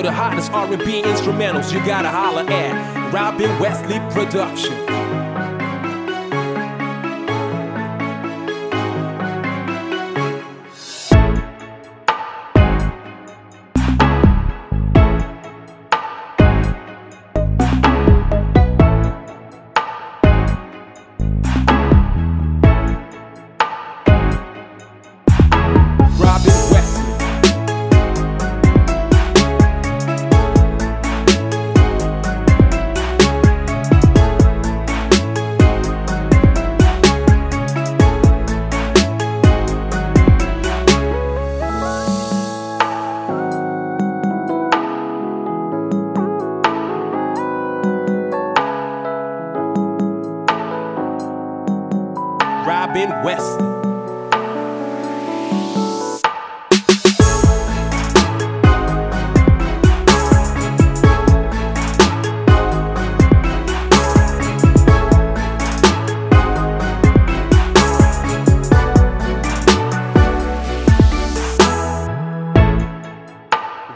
For the hottest R&B instrumentals, you gotta holler at Robin Wesley Production.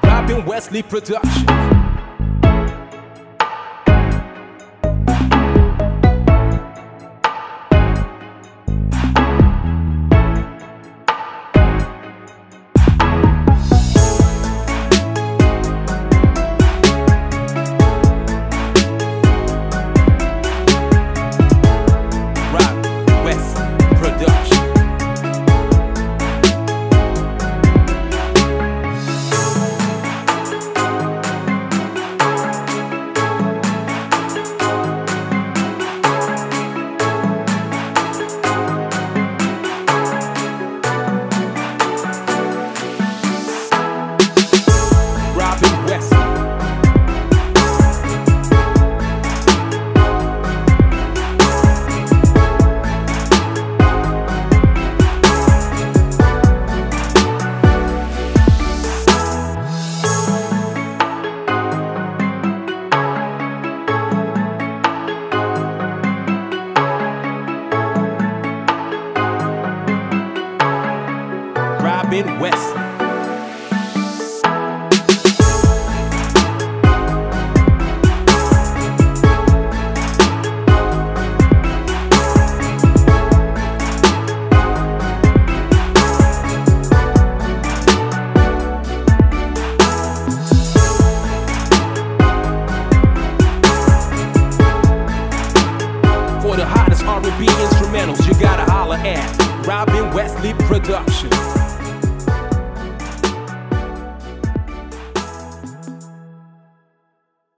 Robin Wesley Production. For the hottest R&B instrumentals, you gotta holler at Robin Wesley Productions.